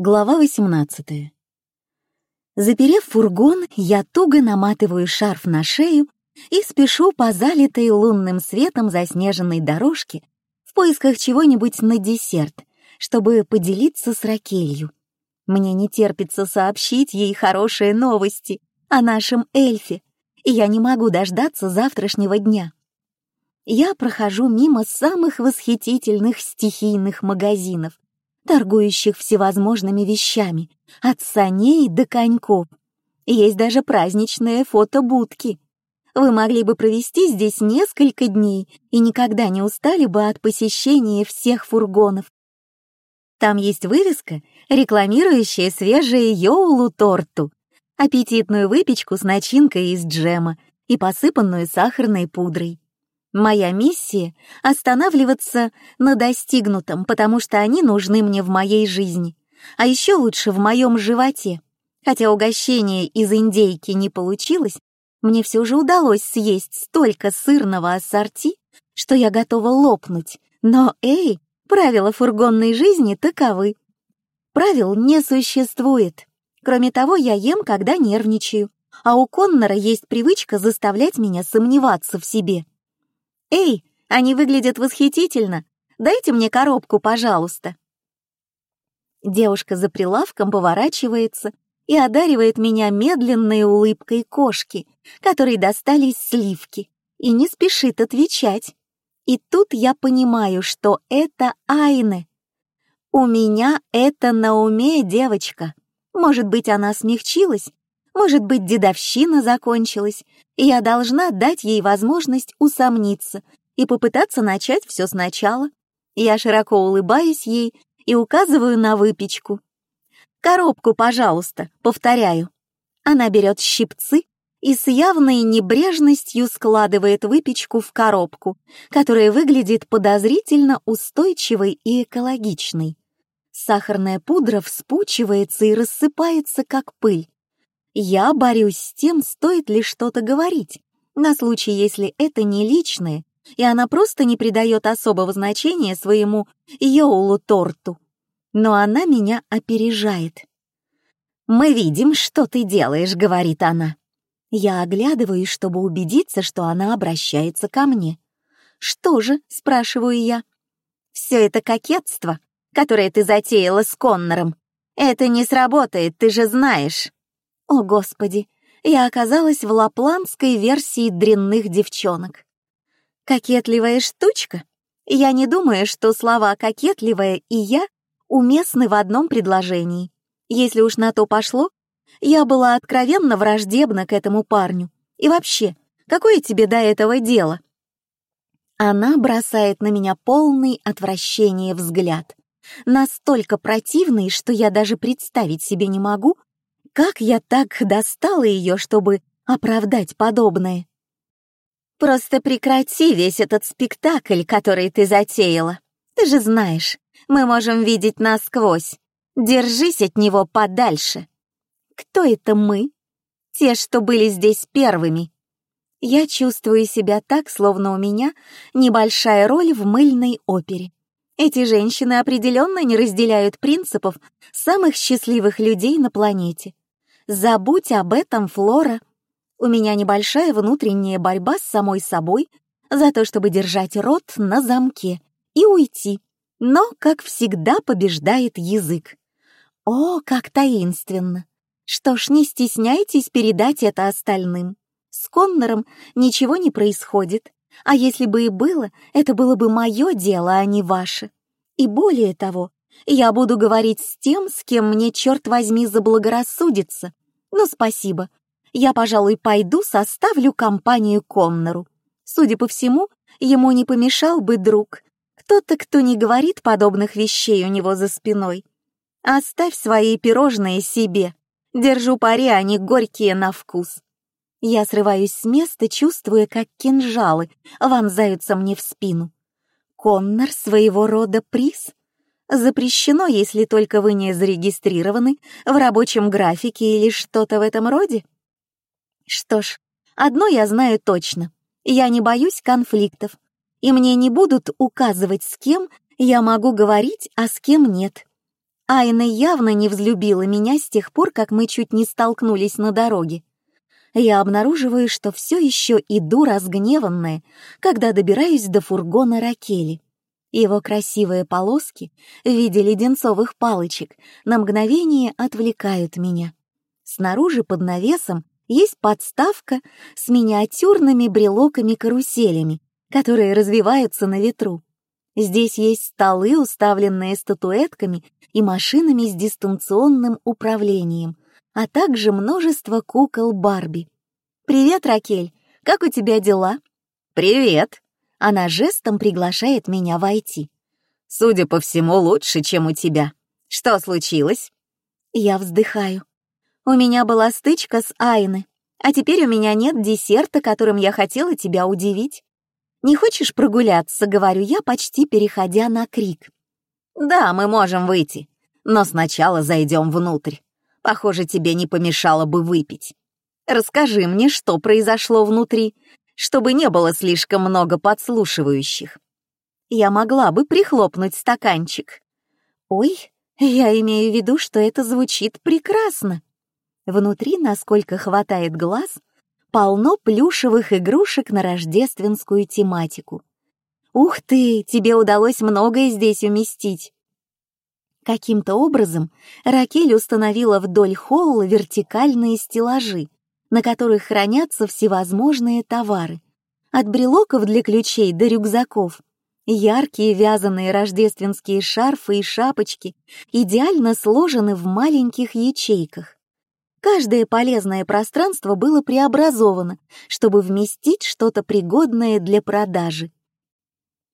Глава 18. Заперев фургон, я туго наматываю шарф на шею и спешу по залитой лунным светом заснеженной дорожке в поисках чего-нибудь на десерт, чтобы поделиться с Ракелью. Мне не терпится сообщить ей хорошие новости о нашем эльфе, и я не могу дождаться завтрашнего дня. Я прохожу мимо самых восхитительных стихийных магазинов, торгующих всевозможными вещами, от саней до коньков. Есть даже праздничные фотобудки. Вы могли бы провести здесь несколько дней и никогда не устали бы от посещения всех фургонов. Там есть вывеска, рекламирующая свежие йоулу-торту, аппетитную выпечку с начинкой из джема и посыпанную сахарной пудрой. Моя миссия — останавливаться на достигнутом, потому что они нужны мне в моей жизни, а еще лучше в моем животе. Хотя угощение из индейки не получилось, мне все же удалось съесть столько сырного ассорти, что я готова лопнуть. Но, эй, правила фургонной жизни таковы. Правил не существует. Кроме того, я ем, когда нервничаю, а у Коннора есть привычка заставлять меня сомневаться в себе. «Эй, они выглядят восхитительно! Дайте мне коробку, пожалуйста!» Девушка за прилавком поворачивается и одаривает меня медленной улыбкой кошки, которой достались сливки, и не спешит отвечать. И тут я понимаю, что это Айне. У меня это на уме, девочка. Может быть, она смягчилась, может быть, дедовщина закончилась, и я должна дать ей возможность усомниться и попытаться начать все сначала. Я широко улыбаюсь ей и указываю на выпечку. «Коробку, пожалуйста», — повторяю. Она берет щипцы и с явной небрежностью складывает выпечку в коробку, которая выглядит подозрительно устойчивой и экологичной. Сахарная пудра вспучивается и рассыпается, как пыль. Я борюсь с тем, стоит ли что-то говорить, на случай, если это не личное, и она просто не придает особого значения своему Йоулу-торту. Но она меня опережает. «Мы видим, что ты делаешь», — говорит она. Я оглядываюсь, чтобы убедиться, что она обращается ко мне. «Что же?» — спрашиваю я. «Все это кокетство, которое ты затеяла с Коннором. Это не сработает, ты же знаешь». О, Господи, я оказалась в лапландской версии дрянных девчонок. Кокетливая штучка? Я не думаю, что слова «кокетливая» и «я» уместны в одном предложении. Если уж на то пошло, я была откровенно враждебна к этому парню. И вообще, какое тебе до этого дело? Она бросает на меня полный отвращения взгляд. Настолько противный, что я даже представить себе не могу, как я так достала ее, чтобы оправдать подобное? Просто прекрати весь этот спектакль, который ты затеяла. Ты же знаешь, мы можем видеть насквозь. Держись от него подальше. Кто это мы? Те, что были здесь первыми. Я чувствую себя так, словно у меня небольшая роль в мыльной опере. Эти женщины определенно не разделяют принципов самых счастливых людей на планете. Забудь об этом, Флора. У меня небольшая внутренняя борьба с самой собой за то, чтобы держать рот на замке и уйти. Но, как всегда, побеждает язык. О, как таинственно! Что ж, не стесняйтесь передать это остальным. С Коннором ничего не происходит, а если бы и было, это было бы мое дело, а не ваше. И более того, я буду говорить с тем, с кем мне, черт возьми, заблагорассудится, ну, спасибо. Я, пожалуй, пойду составлю компанию Коннору. Судя по всему, ему не помешал бы друг. Кто-то, кто не говорит подобных вещей у него за спиной. Оставь свои пирожные себе. Держу пари, они горькие на вкус. Я срываюсь с места, чувствуя, как кинжалы вонзаются мне в спину. Коннор своего рода приз? Запрещено, если только вы не зарегистрированы в рабочем графике или что-то в этом роде? Что ж, одно я знаю точно. Я не боюсь конфликтов, и мне не будут указывать, с кем я могу говорить, а с кем нет. Айна явно не взлюбила меня с тех пор, как мы чуть не столкнулись на дороге. Я обнаруживаю, что все еще иду разгневанная, когда добираюсь до фургона Ракели. Его красивые полоски в виде леденцовых палочек на мгновение отвлекают меня. Снаружи под навесом есть подставка с миниатюрными брелоками-каруселями, которые развиваются на ветру. Здесь есть столы, уставленные статуэтками и машинами с дистанционным управлением, а также множество кукол Барби. «Привет, Ракель! Как у тебя дела?» «Привет!» Она жестом приглашает меня войти. «Судя по всему, лучше, чем у тебя. Что случилось?» Я вздыхаю. У меня была стычка с Айны, а теперь у меня нет десерта, которым я хотела тебя удивить. «Не хочешь прогуляться?» — говорю я, почти переходя на крик. «Да, мы можем выйти, но сначала зайдем внутрь. Похоже, тебе не помешало бы выпить. Расскажи мне, что произошло внутри, чтобы не было слишком много подслушивающих. Я могла бы прихлопнуть стаканчик. Ой, я имею в виду, что это звучит прекрасно. Внутри, насколько хватает глаз, полно плюшевых игрушек на рождественскую тематику. Ух ты, тебе удалось многое здесь уместить. Каким-то образом Ракель установила вдоль холла вертикальные стеллажи, на которых хранятся всевозможные товары. От брелоков для ключей до рюкзаков. Яркие вязаные рождественские шарфы и шапочки идеально сложены в маленьких ячейках. Каждое полезное пространство было преобразовано, чтобы вместить что-то пригодное для продажи.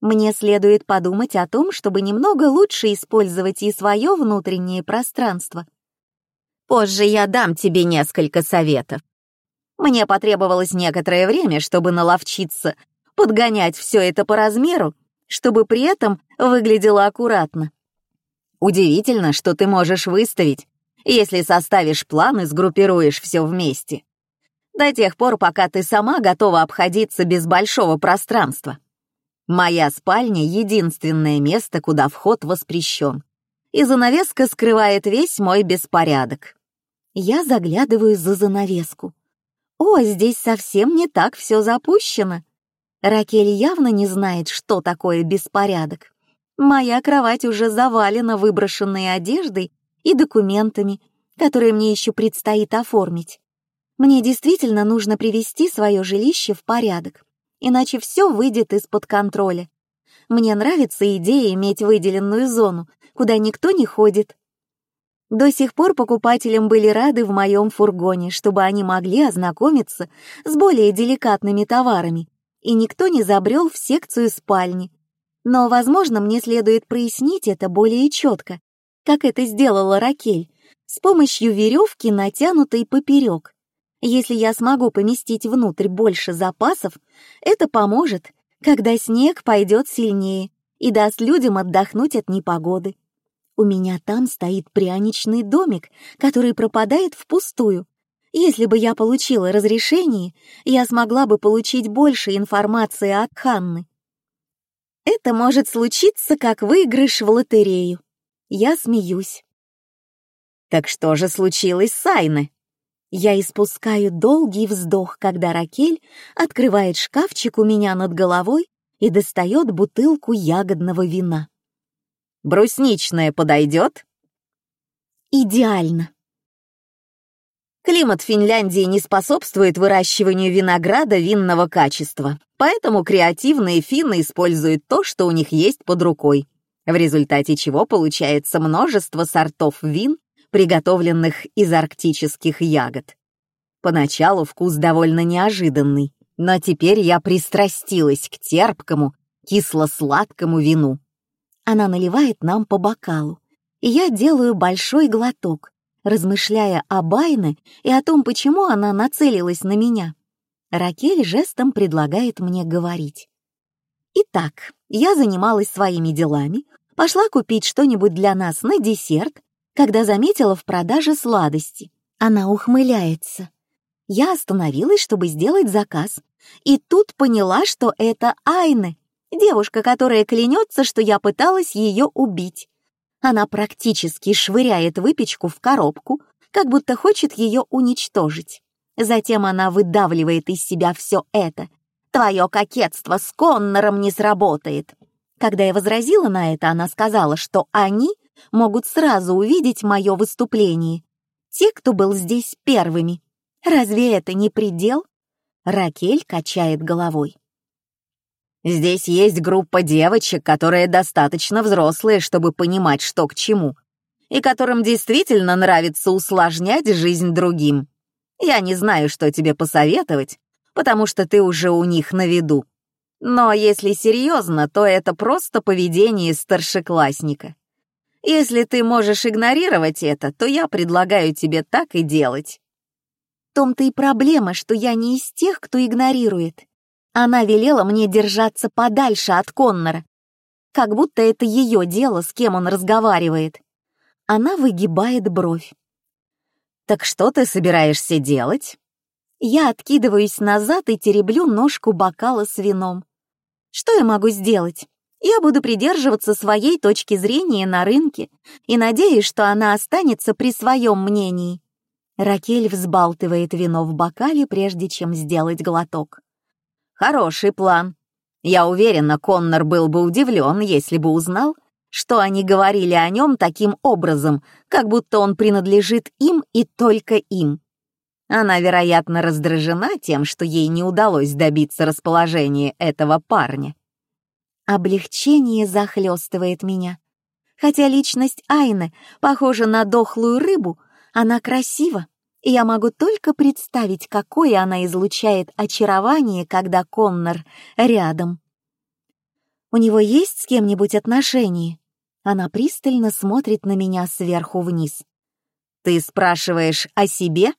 Мне следует подумать о том, чтобы немного лучше использовать и свое внутреннее пространство. Позже я дам тебе несколько советов. Мне потребовалось некоторое время, чтобы наловчиться, подгонять все это по размеру, чтобы при этом выглядело аккуратно. Удивительно, что ты можешь выставить если составишь план и сгруппируешь все вместе. До тех пор, пока ты сама готова обходиться без большого пространства. Моя спальня — единственное место, куда вход воспрещен, и занавеска скрывает весь мой беспорядок. Я заглядываю за занавеску. О, здесь совсем не так все запущено. Ракель явно не знает, что такое беспорядок. Моя кровать уже завалена выброшенной одеждой и документами, которые мне еще предстоит оформить. Мне действительно нужно привести свое жилище в порядок, иначе все выйдет из-под контроля. Мне нравится идея иметь выделенную зону, куда никто не ходит. До сих пор покупателям были рады в моем фургоне, чтобы они могли ознакомиться с более деликатными товарами, и никто не забрел в секцию спальни. Но, возможно, мне следует прояснить это более четко, как это сделала Ракель, с помощью веревки, натянутой поперек. Если я смогу поместить внутрь больше запасов, это поможет, когда снег пойдет сильнее и даст людям отдохнуть от непогоды. У меня там стоит пряничный домик, который пропадает впустую. Если бы я получила разрешение, я смогла бы получить больше информации от Ханны. Это может случиться как выигрыш в лотерею. Я смеюсь. Так что же случилось с Айной? Я испускаю долгий вздох, когда Ракель открывает шкафчик у меня над головой и достает бутылку ягодного вина. «Брусничное подойдет?» «Идеально!» Климат Финляндии не способствует выращиванию винограда винного качества, поэтому креативные финны используют то, что у них есть под рукой в результате чего получается множество сортов вин, приготовленных из арктических ягод. Поначалу вкус довольно неожиданный, но теперь я пристрастилась к терпкому, кисло-сладкому вину. Она наливает нам по бокалу, и я делаю большой глоток, размышляя о Байне и о том, почему она нацелилась на меня. Ракель жестом предлагает мне говорить. Итак, я занималась своими делами, Пошла купить что-нибудь для нас на десерт, когда заметила в продаже сладости. Она ухмыляется. Я остановилась, чтобы сделать заказ, и тут поняла, что это Айне, девушка, которая клянется, что я пыталась ее убить. Она практически швыряет выпечку в коробку, как будто хочет ее уничтожить. Затем она выдавливает из себя все это. «Твое кокетство с Коннором не сработает». Когда я возразила на это, она сказала, что они могут сразу увидеть мое выступление. Те, кто был здесь первыми. Разве это не предел? Ракель качает головой. Здесь есть группа девочек, которые достаточно взрослые, чтобы понимать, что к чему, и которым действительно нравится усложнять жизнь другим. Я не знаю, что тебе посоветовать, потому что ты уже у них на виду. Но если серьезно, то это просто поведение старшеклассника. Если ты можешь игнорировать это, то я предлагаю тебе так и делать. В том-то и проблема, что я не из тех, кто игнорирует. Она велела мне держаться подальше от Коннора, как будто это ее дело, с кем он разговаривает. Она выгибает бровь. «Так что ты собираешься делать?» Я откидываюсь назад и тереблю ножку бокала с вином. Что я могу сделать? Я буду придерживаться своей точки зрения на рынке и надеюсь, что она останется при своем мнении. Ракель взбалтывает вино в бокале, прежде чем сделать глоток. Хороший план. Я уверена, Коннор был бы удивлен, если бы узнал, что они говорили о нем таким образом, как будто он принадлежит им и только им. Она, вероятно, раздражена тем, что ей не удалось добиться расположения этого парня. Облегчение захлестывает меня. Хотя личность Айны похожа на дохлую рыбу, она красива, и я могу только представить, какое она излучает очарование, когда Коннор рядом. У него есть с кем-нибудь отношения? Она пристально смотрит на меня сверху вниз. «Ты спрашиваешь о себе?»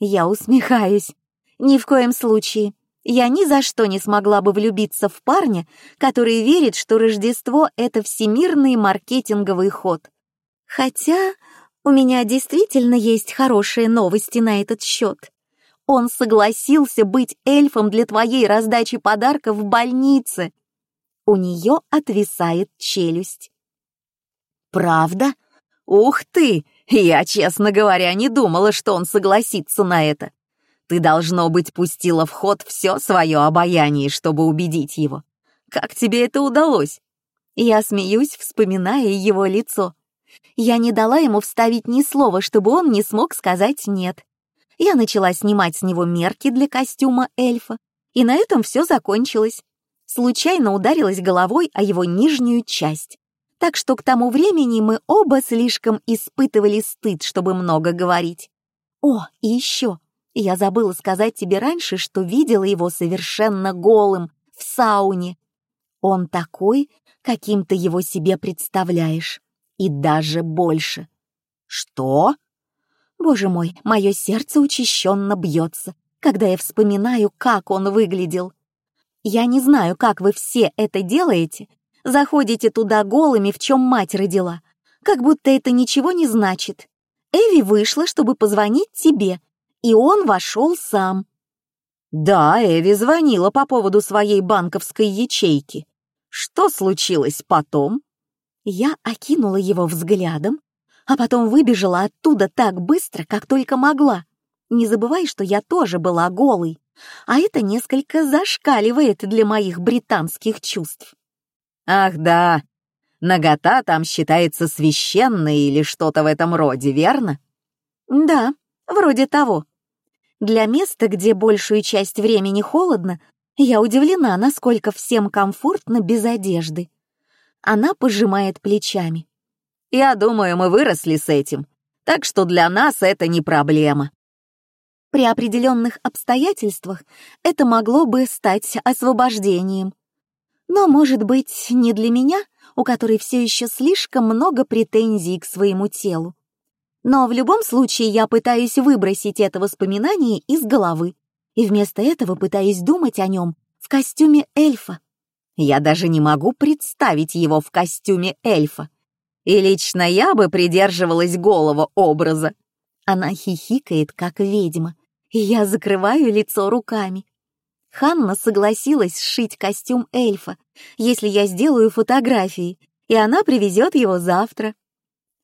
Я усмехаюсь. «Ни в коем случае. Я ни за что не смогла бы влюбиться в парня, который верит, что Рождество — это всемирный маркетинговый ход. Хотя у меня действительно есть хорошие новости на этот счет. Он согласился быть эльфом для твоей раздачи подарков в больнице». У нее отвисает челюсть. «Правда? Ух ты! Я, честно говоря, не думала, что он согласится на это. Ты, должно быть, пустила в ход все свое обаяние, чтобы убедить его. Как тебе это удалось?» Я смеюсь, вспоминая его лицо. Я не дала ему вставить ни слова, чтобы он не смог сказать «нет». Я начала снимать с него мерки для костюма эльфа, и на этом все закончилось. Случайно ударилась головой о его нижнюю часть так что к тому времени мы оба слишком испытывали стыд, чтобы много говорить. О, и еще, я забыла сказать тебе раньше, что видела его совершенно голым, в сауне. Он такой, каким ты его себе представляешь, и даже больше. Что? Боже мой, мое сердце учащенно бьется, когда я вспоминаю, как он выглядел. Я не знаю, как вы все это делаете, Заходите туда голыми, в чем мать родила. Как будто это ничего не значит. Эви вышла, чтобы позвонить тебе, и он вошел сам. Да, Эви звонила по поводу своей банковской ячейки. Что случилось потом? Я окинула его взглядом, а потом выбежала оттуда так быстро, как только могла. Не забывай, что я тоже была голой, а это несколько зашкаливает для моих британских чувств. Ах да, нагота там считается священной или что-то в этом роде, верно? Да, вроде того. Для места, где большую часть времени холодно, я удивлена, насколько всем комфортно без одежды. Она пожимает плечами. Я думаю, мы выросли с этим, так что для нас это не проблема. При определенных обстоятельствах это могло бы стать освобождением. Но, может быть, не для меня, у которой все еще слишком много претензий к своему телу. Но в любом случае я пытаюсь выбросить это воспоминание из головы и вместо этого пытаюсь думать о нем в костюме эльфа. Я даже не могу представить его в костюме эльфа. И лично я бы придерживалась голого образа. Она хихикает, как ведьма, и я закрываю лицо руками. Ханна согласилась сшить костюм эльфа, если я сделаю фотографии, и она привезет его завтра.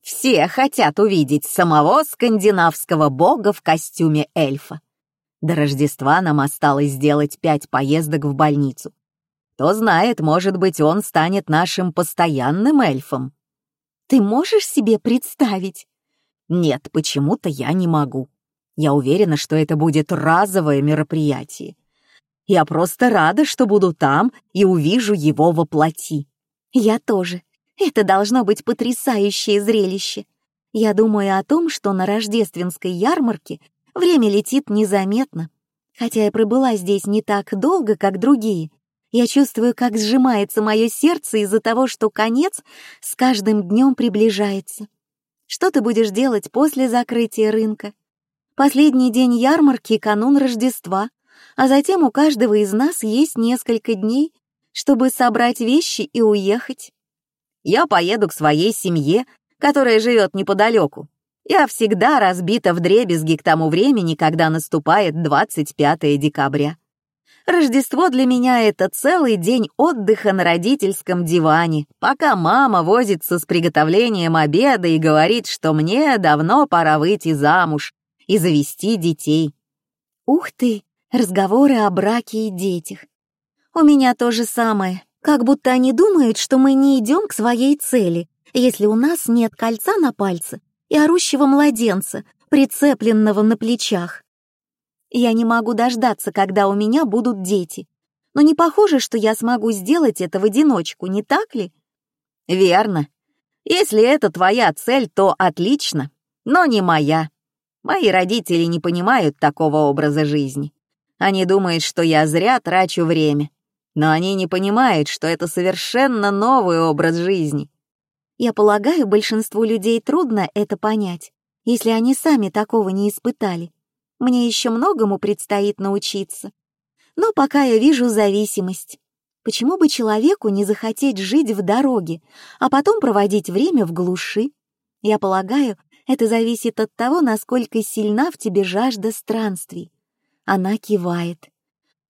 Все хотят увидеть самого скандинавского бога в костюме эльфа. До Рождества нам осталось сделать пять поездок в больницу. Кто знает, может быть, он станет нашим постоянным эльфом. Ты можешь себе представить? Нет, почему-то я не могу. Я уверена, что это будет разовое мероприятие. Я просто рада, что буду там и увижу его во плоти. Я тоже. Это должно быть потрясающее зрелище. Я думаю о том, что на рождественской ярмарке время летит незаметно. Хотя я пробыла здесь не так долго, как другие. Я чувствую, как сжимается мое сердце из-за того, что конец с каждым днем приближается. Что ты будешь делать после закрытия рынка? Последний день ярмарки — канун Рождества, а затем у каждого из нас есть несколько дней, чтобы собрать вещи и уехать. Я поеду к своей семье, которая живет неподалеку. Я всегда разбита в дребезги к тому времени, когда наступает 25 декабря. Рождество для меня — это целый день отдыха на родительском диване, пока мама возится с приготовлением обеда и говорит, что мне давно пора выйти замуж и завести детей. Ух ты, разговоры о браке и детях. У меня то же самое. Как будто они думают, что мы не идем к своей цели, если у нас нет кольца на пальце и орущего младенца, прицепленного на плечах. Я не могу дождаться, когда у меня будут дети. Но не похоже, что я смогу сделать это в одиночку, не так ли? Верно. Если это твоя цель, то отлично, но не моя. Мои родители не понимают такого образа жизни. Они думают, что я зря трачу время но они не понимают, что это совершенно новый образ жизни. Я полагаю, большинству людей трудно это понять, если они сами такого не испытали. Мне еще многому предстоит научиться. Но пока я вижу зависимость. Почему бы человеку не захотеть жить в дороге, а потом проводить время в глуши? Я полагаю, это зависит от того, насколько сильна в тебе жажда странствий. Она кивает.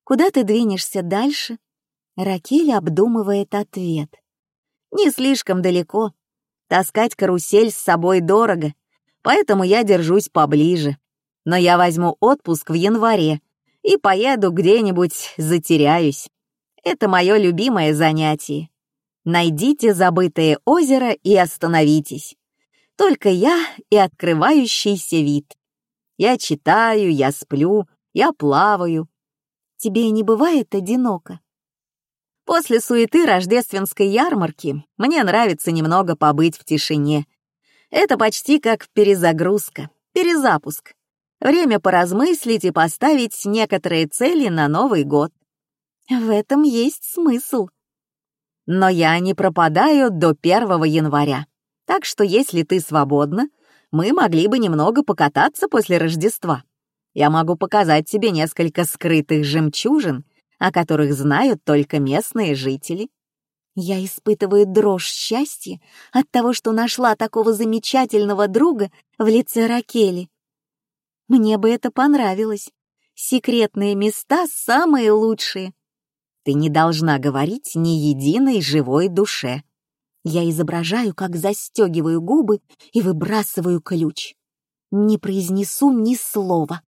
Куда ты двинешься дальше? Ракель обдумывает ответ. «Не слишком далеко. Таскать карусель с собой дорого, поэтому я держусь поближе. Но я возьму отпуск в январе и поеду где-нибудь затеряюсь. Это мое любимое занятие. Найдите забытое озеро и остановитесь. Только я и открывающийся вид. Я читаю, я сплю, я плаваю. Тебе не бывает одиноко? После суеты рождественской ярмарки мне нравится немного побыть в тишине. Это почти как перезагрузка, перезапуск. Время поразмыслить и поставить некоторые цели на Новый год. В этом есть смысл. Но я не пропадаю до 1 января. Так что если ты свободна, мы могли бы немного покататься после Рождества. Я могу показать тебе несколько скрытых жемчужин о которых знают только местные жители. Я испытываю дрожь счастья от того, что нашла такого замечательного друга в лице Ракели. Мне бы это понравилось. Секретные места самые лучшие. Ты не должна говорить ни единой живой душе. Я изображаю, как застегиваю губы и выбрасываю ключ. Не произнесу ни слова.